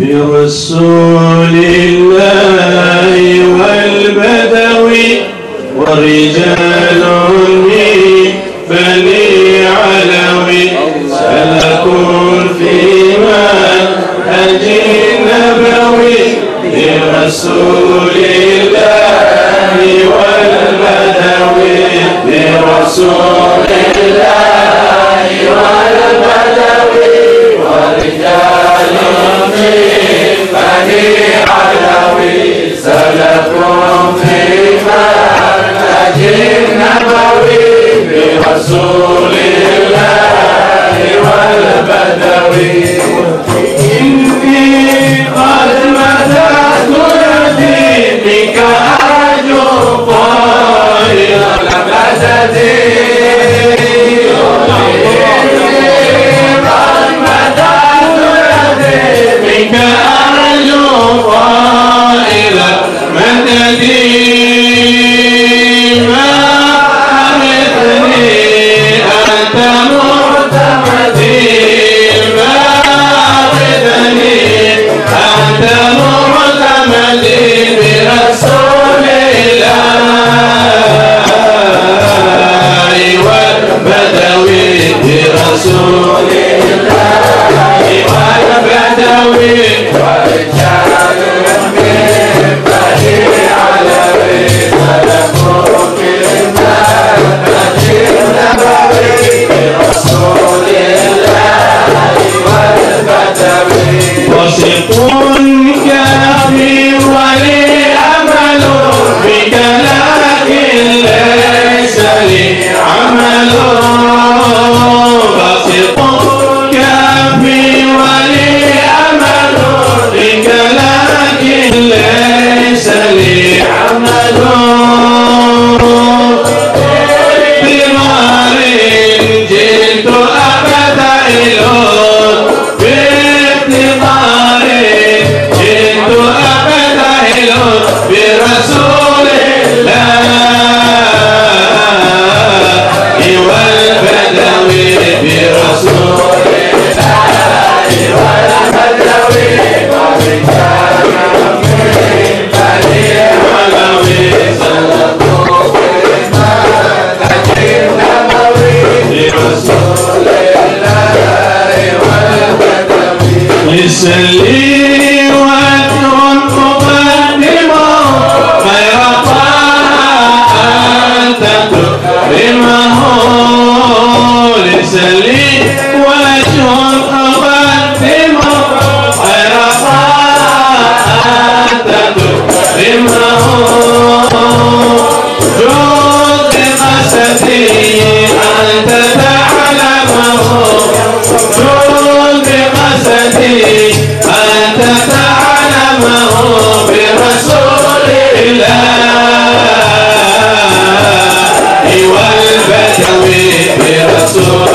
برسول الله والبدوي ورجال من بني علوي. سنكون في منهج النبوي برسول So يسلي وأنتم تقدموا خير طاعة تكرمه لسلي وأنتم تقدموا خير طاعة تكرمه جود قصدي أنت تعلمه Oh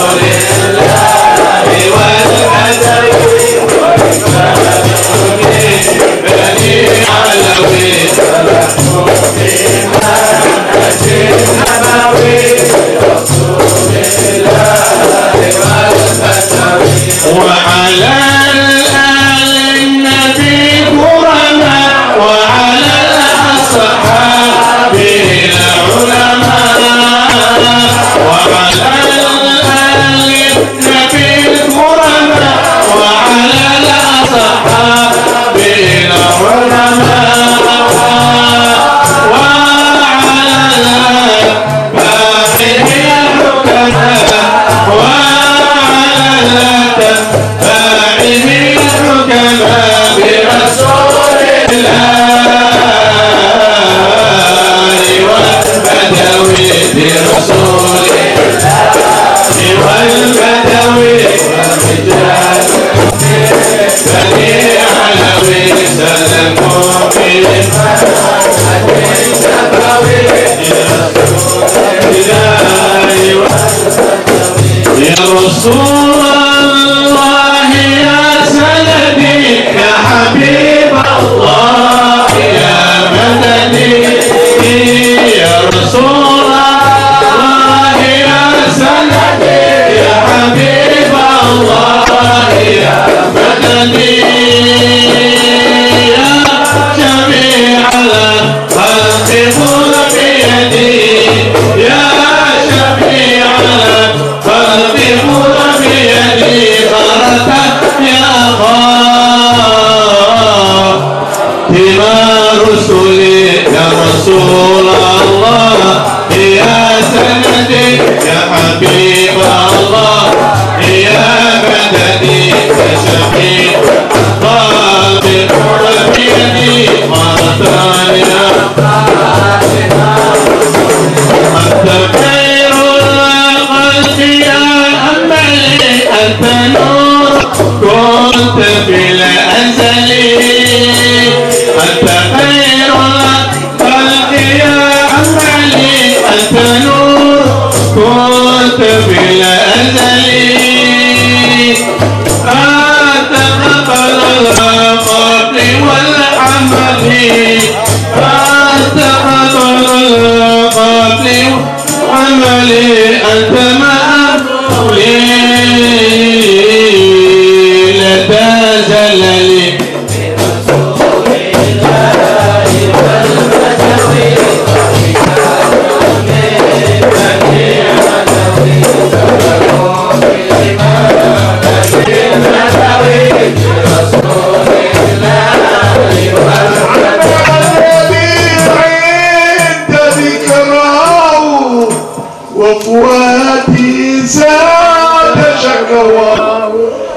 وفؤادي زاد شكوى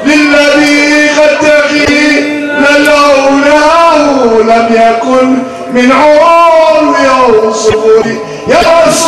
للذي قد تغي لولاه لم يكن من عمر يوصفني. يا رسول